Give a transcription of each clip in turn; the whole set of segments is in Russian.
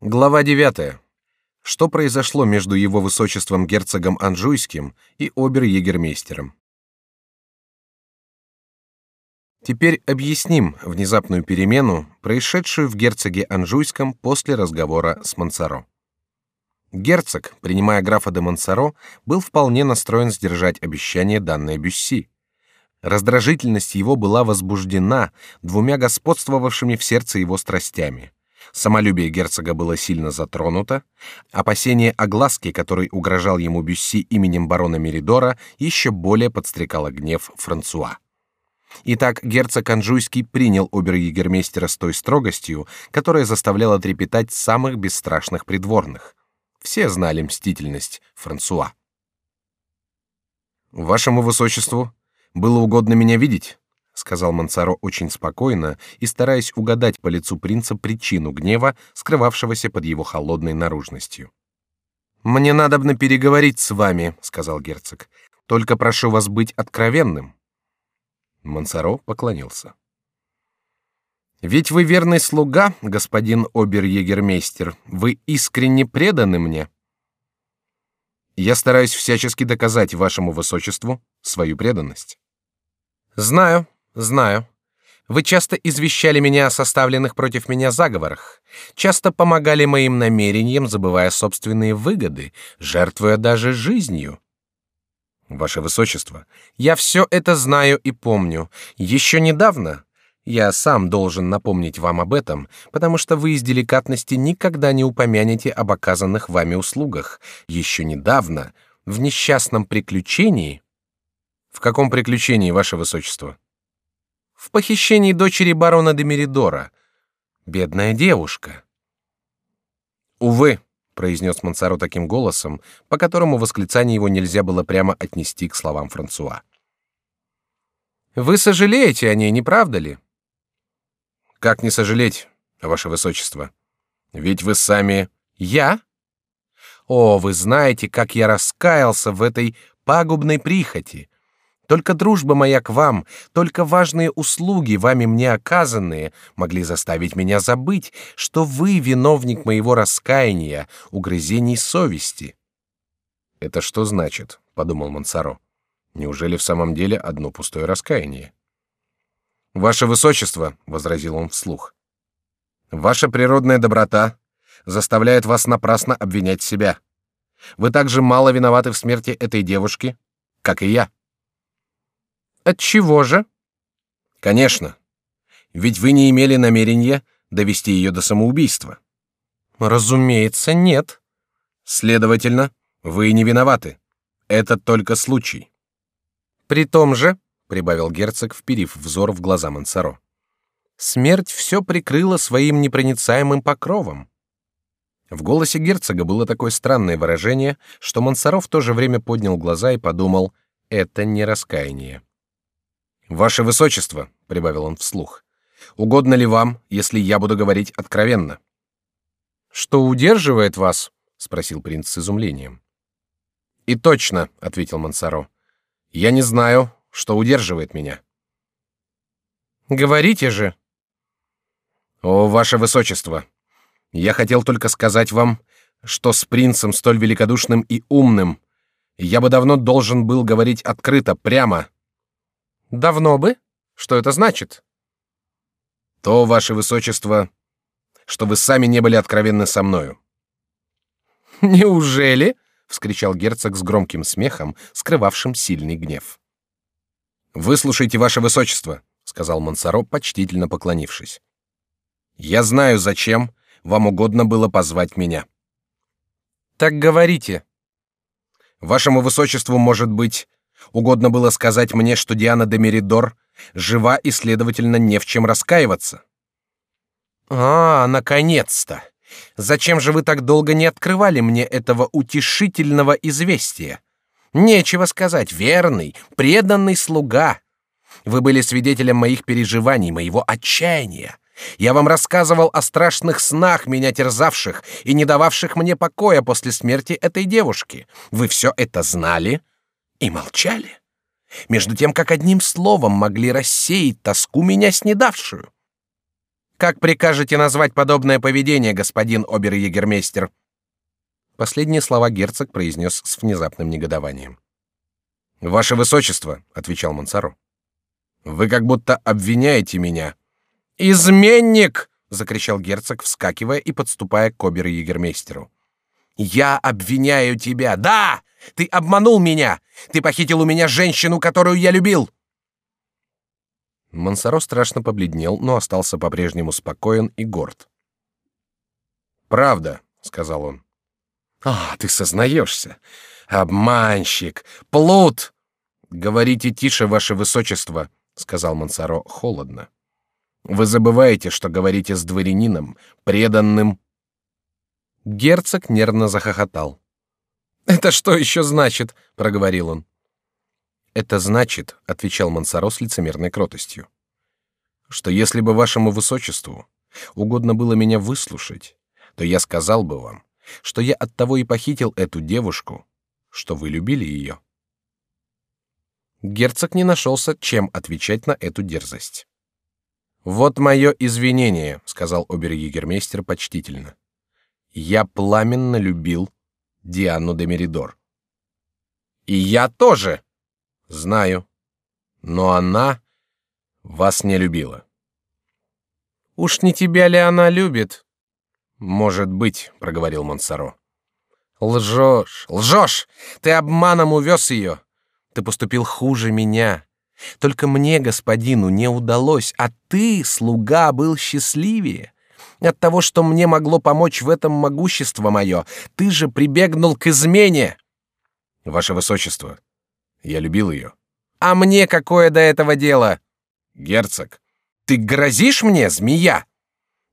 Глава 9. Что произошло между его высочеством герцогом Анжуйским и обер-егермейстером? Теперь объясним внезапную перемену, происшедшую в герцоге Анжуйском после разговора с Мансаро. Герцог, принимая графа де Мансаро, был вполне настроен сдержать обещание данное Бюсси. Раздражительность его была возбуждена двумя господствовавшими в сердце его страстями. Самолюбие герцога было сильно затронуто, опасение огласки, который угрожал ему Бюсси именем барона Меридора, еще более подстрекало гнев Франсуа. Итак, герцог Анжуйский принял обер-егермейстера с той строгостью, которая заставляла трепетать самых бесстрашных придворных. Все знали мстительность Франсуа. Вашему высочеству было угодно меня видеть, сказал Мансаро очень спокойно и стараясь угадать по лицу принца причину гнева, скрывавшегося под его холодной наружностью. Мне надобно переговорить с вами, сказал герцог. Только прошу вас быть откровенным. Мансаро поклонился. Ведь вы верный слуга, господин обер-егермейстер. Вы искренне преданы мне. Я стараюсь всячески доказать вашему высочеству свою преданность. Знаю, знаю. Вы часто извещали меня о составленных против меня заговорах, часто помогали моим намерениям, забывая собственные выгоды, жертвуя даже жизнью. Ваше высочество, я все это знаю и помню. Еще недавно я сам должен напомнить вам об этом, потому что вы из деликатности никогда не упомянете об оказанных вами услугах. Еще недавно в несчастном приключении. В каком приключении, ваше высочество? В похищении дочери барона де Меридора. Бедная девушка. Увы, произнес Мансаро таким голосом, по которому восклицание его нельзя было прямо отнести к словам Франсуа. Вы сожалеете о ней, не правда ли? Как не сожалеть, ваше высочество? Ведь вы сами я. О, вы знаете, как я раскаялся в этой пагубной прихоти. Только дружба моя к вам, только важные услуги, вами мне оказанные, могли заставить меня забыть, что вы виновник моего раскаяния, угрызений совести. Это что значит? подумал Мансаро. Неужели в самом деле одно пустое раскаяние? Ваше высочество, возразил он вслух, ваша природная доброта заставляет вас напрасно обвинять себя. Вы так же мало виноваты в смерти этой девушки, как и я. От чего же? Конечно. Ведь вы не имели намерения довести ее до самоубийства. Разумеется, нет. Следовательно, вы не виноваты. Это только случай. При том же, прибавил герцог, вперив взор в глаза Мансаро, смерть все прикрыла своим непроницаемым покровом. В голосе герцога было такое странное выражение, что Мансаро в то же время поднял глаза и подумал: это не раскаяние. Ваше высочество, прибавил он вслух, угодно ли вам, если я буду говорить откровенно? Что удерживает вас? спросил принц с изумлением. И точно, ответил Мансаро. Я не знаю, что удерживает меня. Говорите же. О, ваше высочество, я хотел только сказать вам, что с принцем столь великодушным и умным я бы давно должен был говорить открыто, прямо, Давно бы? Что это значит? То, ваше высочество, что вы сами не были откровенны со мною. Неужели? вскричал герцог с громким смехом, скрывавшим сильный гнев. Выслушайте, ваше высочество, сказал Монсоро, почтительно поклонившись. Я знаю, зачем вам угодно было позвать меня. Так говорите. Вашему высочеству может быть Угодно было сказать мне, что Диана де Меридор жива и, следовательно, не в чем раскаиваться. А, наконец-то! Зачем же вы так долго не открывали мне этого утешительного известия? Нечего сказать, верный, преданный слуга. Вы были свидетелем моих переживаний, моего отчаяния. Я вам рассказывал о страшных снах, меня терзавших и не дававших мне покоя после смерти этой девушки. Вы все это знали, и молчали, между тем как одним словом могли рассеять тоску меня снедавшую. Как прикажете назвать подобное поведение, господин обер-егермейстер? Последние слова герцог произнес с внезапным негодованием. Ваше высочество, отвечал Мансаро. Вы как будто обвиняете меня. Изменник! закричал герцог, вскакивая и подступая к обер-егермейстеру. Я обвиняю тебя. Да, ты обманул меня. Ты похитил у меня женщину, которую я любил. Мансаро страшно побледнел, но остался по-прежнему спокоен и горд. Правда, сказал он. А, ты сознаешься, обманщик, плут. Говорите тише, ваше высочество, сказал Мансаро холодно. Вы забываете, что говорите с дворянином, преданным. Герцог нервно захохотал. Это что еще значит? проговорил он. Это значит, отвечал Мансаро с лицемерной кротостью, что если бы вашему высочеству угодно было меня выслушать, то я сказал бы вам, что я от того и похитил эту девушку, что вы любили ее. Герцог не нашелся, чем отвечать на эту дерзость. Вот мое извинение, сказал обер-егермейстер почтительно. Я пламенно любил Диану де Меридор. И я тоже, Знаю. Но она вас не любила. Уж не тебя ли она любит? Может быть, проговорил Монсоро. Лжешь, лжешь! Ты обманом увез ее. Ты поступил хуже меня. Только мне, господину, не удалось, а ты, слуга, был счастливее. От того, что мне могло помочь в этом могущество мое, ты же прибегнул к измене. Ваше высочество, я любил ее. А мне какое до этого дело? Герцог, ты грозишь мне, змея?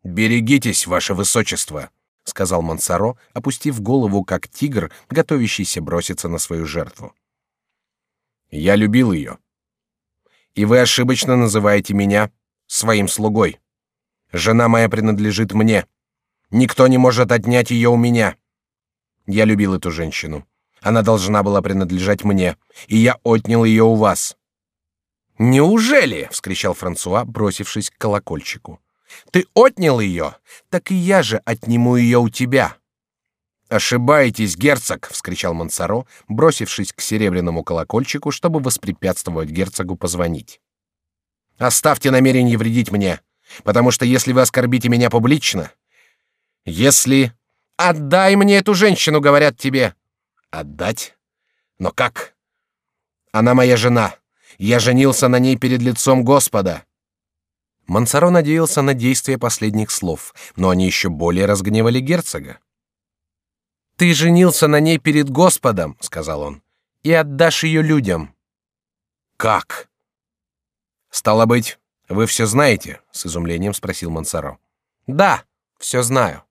Берегитесь, ваше высочество, сказал Монсоро, опустив голову, как тигр, готовящийся броситься на свою жертву. Я любил ее. И вы ошибочно называете меня своим слугой. Жена моя принадлежит мне. Никто не может отнять ее у меня. Я любил эту женщину. Она должна была принадлежать мне, и я отнял ее у вас. Неужели? – вскричал Франсуа, бросившись к колокольчику. Ты отнял ее, так и я же отниму ее у тебя. Ошибаетесь, герцог! – вскричал Монсоро, бросившись к серебряному колокольчику, чтобы воспрепятствовать герцогу позвонить. Оставьте намерение вредить мне, потому что если вы оскорбите меня публично, если отдай мне эту женщину, говорят тебе, Отдать? Но как? Она моя жена. Я женился на ней перед лицом Господа. Мансаро надеялся на действие последних слов, но они еще более разгневали герцога. Ты женился на ней перед Господом, сказал он, и отдашь ее людям. Как? Стало быть, вы все знаете? с изумлением спросил Мансаро. Да, все знаю.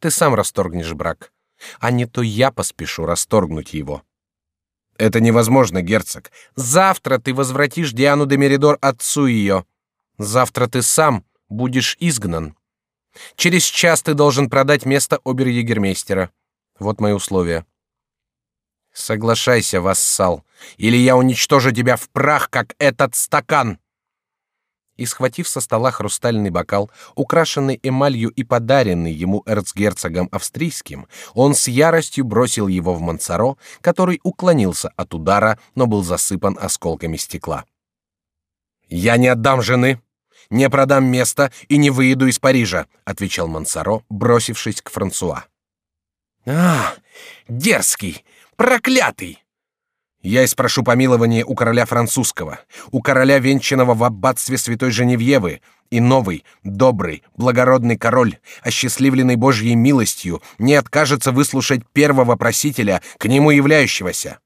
Ты сам расторгнешь брак а не то я поспешу расторгнуть его. Это невозможно, герцог. Завтра ты возвратишь Диану де Меридор отцу ее. Завтра ты сам будешь изгнан. Через час ты должен продать место обер-егермейстера. Вот мои условия. Соглашайся, вассал, или я уничтожу тебя в прах, как этот стакан и, схватив со стола хрустальный бокал, украшенный эмалью и подаренный ему эрцгерцогом австрийским, он с яростью бросил его в Мансаро, который уклонился от удара, но был засыпан осколками стекла. «Я не отдам жены, не продам место и не выеду из Парижа», отвечал Мансаро, бросившись к Франсуа. «А, дерзкий, проклятый!» Я и спрошу помилования у короля французского, у короля венчанного в аббатстве святой Женевьевы, и новый, добрый, благородный король, осчастливленный Божьей милостью, не откажется выслушать первого просителя, к нему являющегося.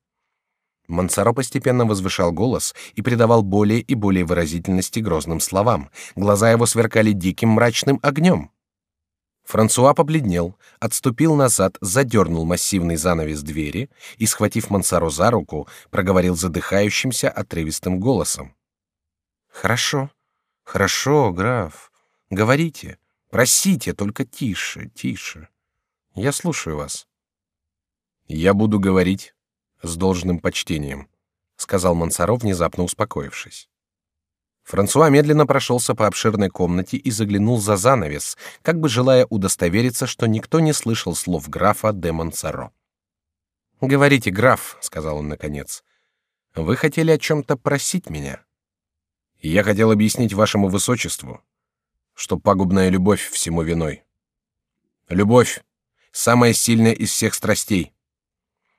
Мансаро постепенно возвышал голос и придавал более и более выразительности грозным словам. Глаза его сверкали диким мрачным огнем. Франсуа побледнел, отступил назад, задернул массивный занавес двери и, схватив Мансаро за руку, проговорил задыхающимся отрывистым голосом: "Хорошо, хорошо, граф, говорите, просите, только тише, тише. Я слушаю вас". "Я буду говорить с должным почтением", сказал Мансаро, внезапно успокоившись. Франсуа медленно прошелся по обширной комнате и заглянул за занавес, как бы желая удостовериться, что никто не слышал слов графа де Монсоро. Говорите, граф, сказал он наконец. Вы хотели о чем-то просить меня? Я хотел объяснить вашему высочеству, что пагубная любовь всему виной. Любовь самая сильная из всех страстей.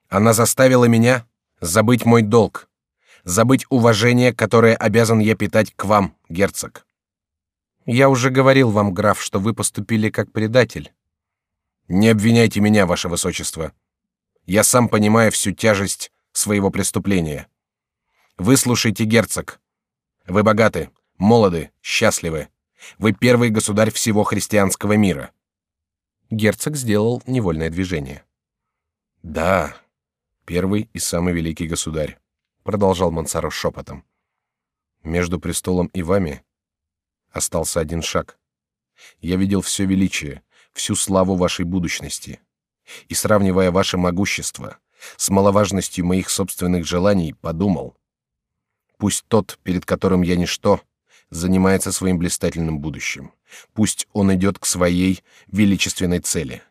Она заставила меня забыть мой долг, забыть уважение, которое обязан я питать к вам, герцог. Я уже говорил вам, граф, что вы поступили как предатель. Не обвиняйте меня, ваше высочество. Я сам понимаю всю тяжесть своего преступления. Выслушайте, герцог. Вы богаты, молоды, счастливы. Вы первый государь всего христианского мира. Герцог сделал невольное движение. Да, первый и самый великий государь, продолжал Мансаро шепотом. Между престолом и вами остался один шаг. Я видел все величие, всю славу вашей будущности и, сравнивая ваше могущество с маловажностью моих собственных желаний, подумал: пусть тот, перед которым я ничто, занимается своим блистательным будущим. Пусть он идет к своей величественной цели.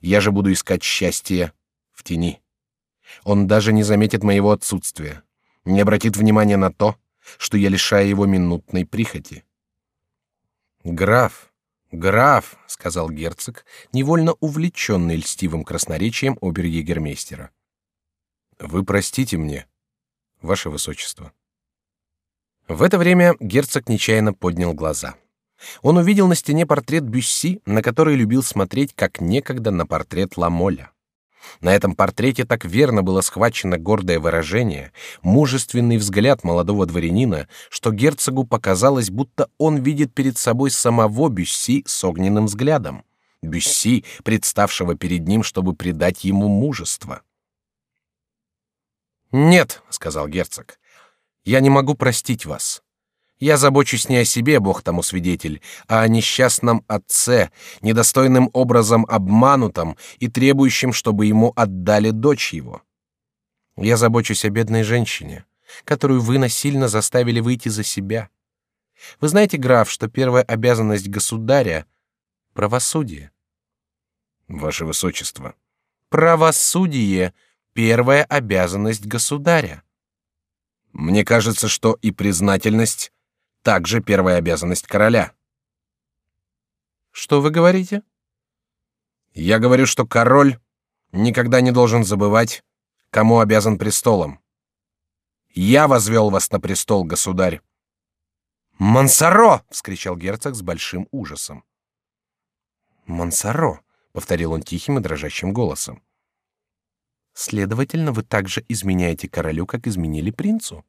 Я же буду искать счастье в тени. Он даже не заметит моего отсутствия, не обратит внимания на то, что я лишаю его минутной прихоти. Граф, «Граф», — сказал герцог, невольно увлеченный льстивым красноречием обер-егермейстера. «Вы простите мне, ваше высочество». В это время герцог нечаянно поднял глаза. Он увидел на стене портрет Бюсси, на который любил смотреть, как некогда на портрет Ламоля. На этом портрете так верно было схвачено гордое выражение, мужественный взгляд молодого дворянина, что герцогу показалось, будто он видит перед собой самого Бюсси с огненным взглядом. Бюсси, представшего перед ним, чтобы придать ему мужество. «Нет», — сказал герцог, — «я не могу простить вас. Я забочусь не о себе, Бог тому свидетель, а о несчастном отце, недостойным образом обманутом и требующем, чтобы ему отдали дочь его. Я забочусь о бедной женщине, которую вы насильно заставили выйти за себя. Вы знаете, граф, что первая обязанность государя — правосудие. Ваше высочество. Правосудие — первая обязанность государя. Мне кажется, что и признательность также первая обязанность короля. Что вы говорите? Я говорю, что король никогда не должен забывать, кому обязан престолом. Я возвел вас на престол, государь. Мансаро! – вскричал герцог с большим ужасом. Мансаро, повторил он тихим и дрожащим голосом. Следовательно, вы также изменяете королю, как изменили принцу.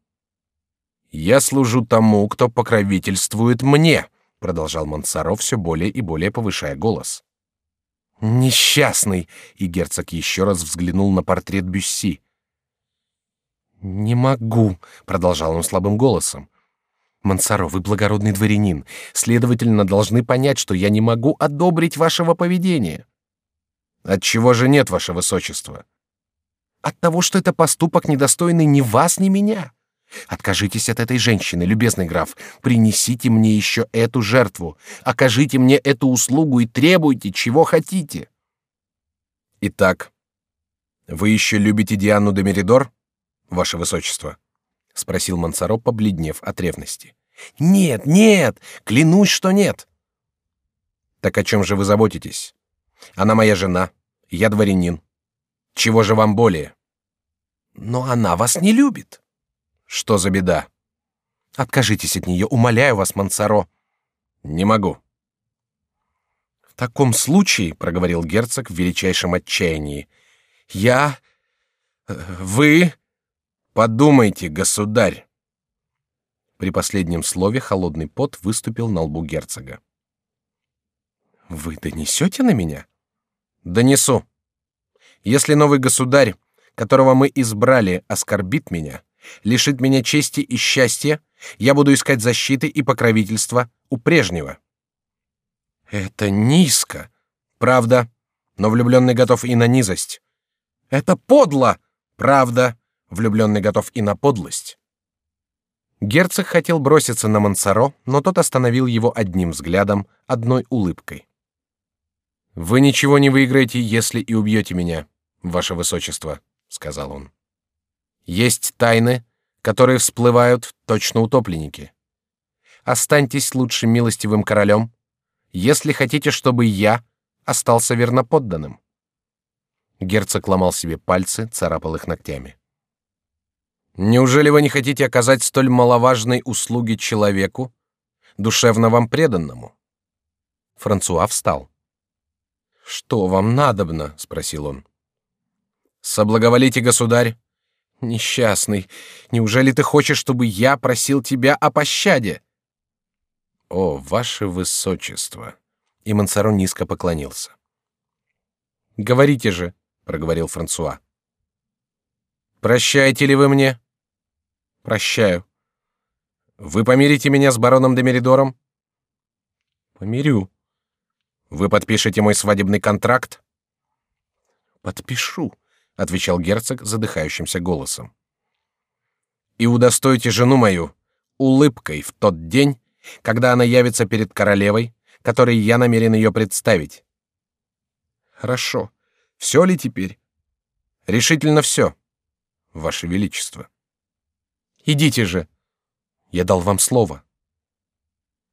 Я служу тому, кто покровительствует мне, продолжал Монсоро все более и более повышая голос. Несчастный! И герцог еще раз взглянул на портрет Бюсси. Не могу, продолжал он слабым голосом. Монсоро, вы благородный дворянин, следовательно, должны понять, что я не могу одобрить вашего поведения. От чего же нет, ваше высочество? От того, что это поступок недостойный ни вас, ни меня. Откажитесь от этой женщины, любезный граф. Принесите мне еще эту жертву. Окажите мне эту услугу и требуйте, чего хотите. Итак, вы еще любите Диану де Меридор, ваше высочество? – спросил Мансаро, побледнев от ревности. Нет, нет, клянусь, что нет. Так о чем же вы заботитесь? Она моя жена, я дворянин. Чего же вам более? Но она вас не любит. Что за беда? Откажитесь от нее, умоляю вас, Мансаро. Не могу. В таком случае, проговорил герцог в величайшем отчаянии, я, э, вы, подумайте, государь. При последнем слове холодный пот выступил на лбу герцога. Вы донесете на меня? Донесу. Если новый государь, которого мы избрали, оскорбит меня, лишит меня чести и счастья, я буду искать защиты и покровительства у прежнего. Это низко, правда, но влюбленный готов и на низость. Это подло, правда, влюбленный готов и на подлость. Герцог хотел броситься на Мансаро, но тот остановил его одним взглядом, одной улыбкой. Вы ничего не выиграете, если и убьете меня, ваше высочество, сказал он. Есть тайны, которые всплывают точно утопленники. Останьтесь лучше милостивым королем, если хотите, чтобы я остался верноподданным. Герцог ломал себе пальцы, царапал их ногтями. Неужели вы не хотите оказать столь маловажной услуги человеку, душевно вам преданному? Франсуа встал. Что вам надобно? – спросил он. Соблаговолите, государь. Несчастный, неужели ты хочешь, чтобы я просил тебя о пощаде? О, ваше высочество! И Мансаро низко поклонился. Говорите же, проговорил Франсуа. Прощаете ли вы мне? Прощаю. Вы помирите меня с бароном де Меридором? Помирю. Вы подпишете мой свадебный контракт? Подпишу, отвечал герцог задыхающимся голосом. И удостоите жену мою улыбкой в тот день, когда она явится перед королевой, которой я намерен ее представить. Хорошо. Все ли теперь? Решительно все, ваше величество. Идите же. Я дал вам слово.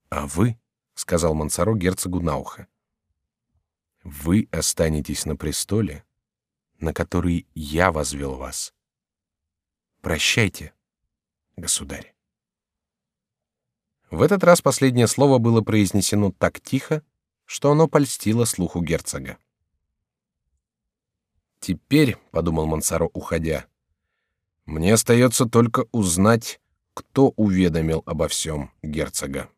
А вы, сказал Мансаро герцогу на ухо, вы останетесь на престоле, на который я возвел вас. Прощайте, государь. В этот раз последнее слово было произнесено так тихо, что оно польстило слуху герцога. Теперь, подумал Мансаро, уходя, мне остается только узнать, кто уведомил обо всем герцога.